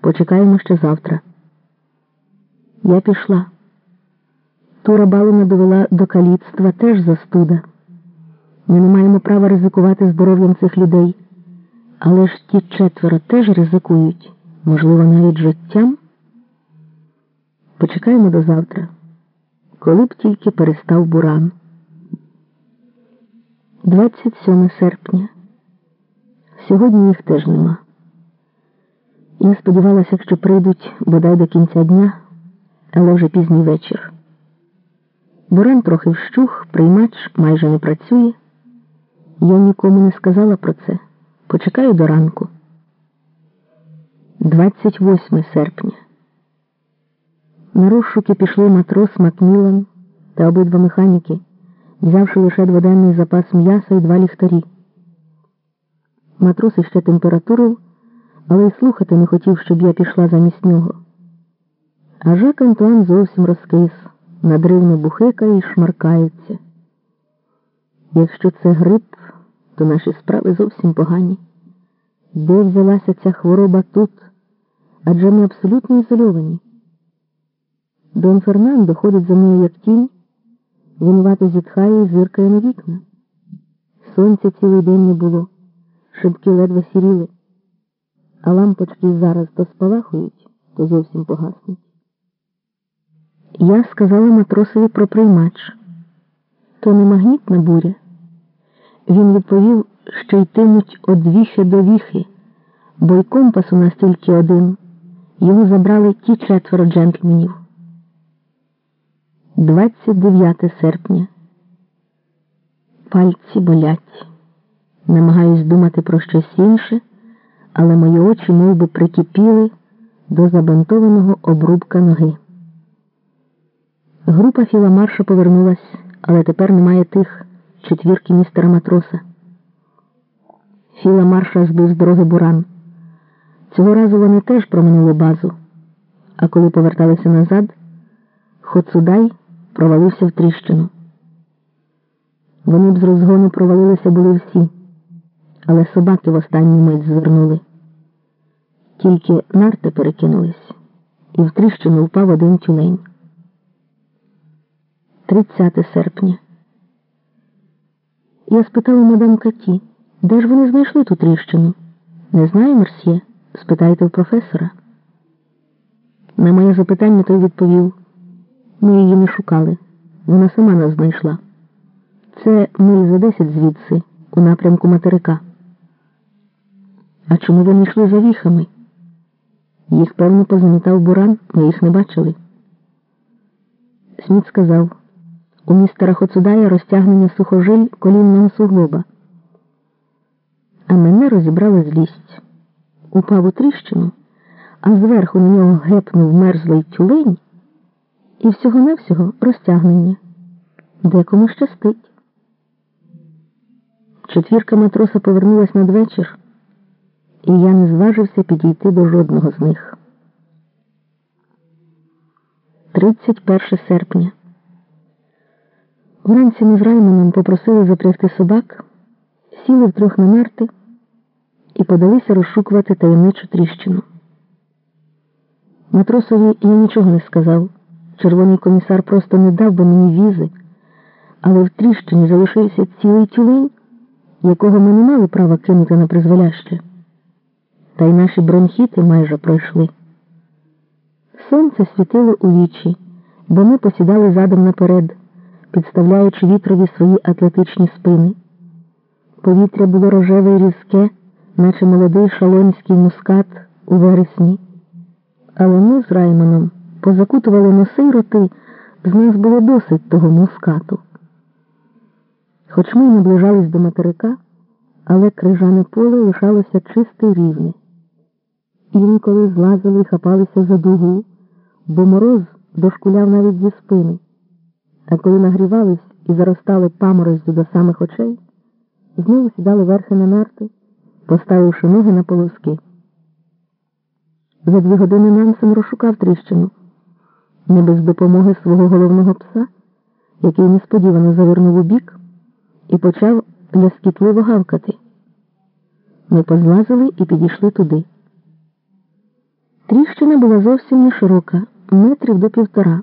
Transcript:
Почекаємо ще завтра. Я пішла. Тура Балина довела до каліцтва теж застуда. Ми не маємо права ризикувати здоров'ям цих людей. Але ж ті четверо теж ризикують, можливо, навіть життям. Почекаємо до завтра, коли б тільки перестав буран. 27 серпня. Сьогодні їх теж нема. Я сподівалася, що прийдуть бодай до кінця дня, але вже пізній вечір. Буран трохи вщух, приймач майже не працює. Я нікому не сказала про це. Почекаю до ранку. 28 серпня. На розшуки пішли матрос Макмілан та обидва механіки, взявши лише дводенний запас м'яса і два ліхтарі. Матрос іще температурив, але й слухати не хотів, щоб я пішла замість нього. А Жак Антуан зовсім розкис, надривно бухикає і шмаркається. Якщо це грип, то наші справи зовсім погані. Де взялася ця хвороба тут? Адже ми абсолютно ізольовані. Дон Фернандо ходить за мною як тінь, винувато зітхає і зиркає на вікна. Сонця цілий день не було, шибки ледве сіріли, а лампочки зараз то спалахують, то зовсім погаснуть. Я сказала матросові про приймач. То не магнітна буря. Він відповів, що йтимуть од віхи до віхи, бо й компас у нас тільки один. Його забрали ті четверо джентльменів. 29 серпня. Пальці болять. Намагаюсь думати про щось інше, але мої очі мов би, прикипіли до забинтованого обрубка ноги. Група Філамарша повернулась, але тепер немає тих четвірки містера матроса. Філа марша збив з дороги буран. Цього разу вони теж проминули базу, а коли поверталися назад, Хоцудай провалився в тріщину. Вони б з розгону провалилися були всі, але собаки в останню мить звернули. Тільки нарти перекинулись, і в тріщину впав один тюлень. 30 серпня. Я спитала мадам Каті, де ж вони знайшли ту тріщину? Не знаю, Мерсьє? Спитайте у професора. На моє запитання той відповів ми її не шукали. Вона сама нас знайшла. Це миль за десять звідси, у напрямку материка. А чому вони йшли за віхами? Їх, певно, позамітав буран, ми їх не бачили. Сміт сказав у містера Хоцудая розтягнення сухожиль колінного суглоба. А мене розібрала злість. Упав у тріщину, а зверху на нього гепнув мерзлий тюлень і всього-навсього розтягнення. Декому щастить. Четвірка матроса повернулась надвечір, і я не зважився підійти до жодного з них. 31 серпня. Вранці ми з Раймоном попросили запрягти собак, сіли втрьох на нарти і подалися розшукувати таємничу тріщину. Матросові я нічого не сказав. Червоний комісар просто не дав би мені візи, але в тріщині залишився цілий тюлень, якого ми не мали права кинути на призволяще. Та й наші бронхіти майже пройшли. Сонце світило у вічі, бо ми посідали задом наперед підставляючи вітрові свої атлетичні спини. Повітря було рожеве і різке, наче молодий шалонський мускат у вересні. Але ми з Раймоном позакутували носи й роти, з нас було досить того мускату. Хоч ми й наближались до материка, але крижане поле лишалося чисте й рівне. Інколи злазили і хапалися за дугу, бо мороз дошкуляв навіть зі спини. А коли нагрівались і заростали паморозю до самих очей, знову сідали верхи на нарти, поставивши ноги на полоски. За дві години Нансен розшукав тріщину, не без допомоги свого головного пса, який несподівано завернув у бік і почав ляскітливо гавкати. Ми позлазили і підійшли туди. Тріщина була зовсім не широка, метрів до півтора.